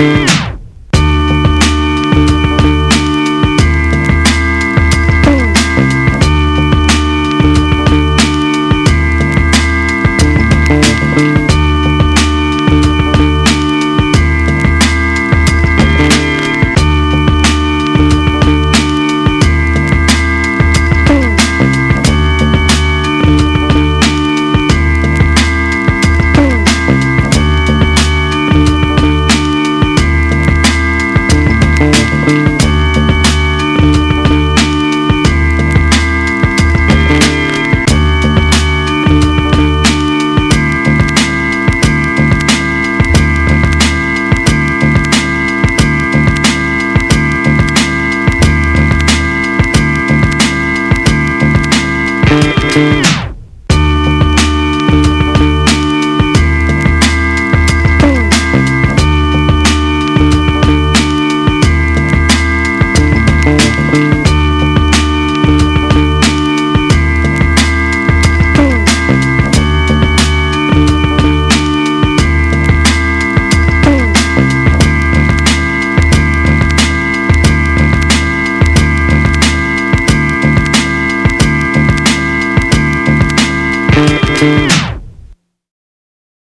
Música Mm-hmm.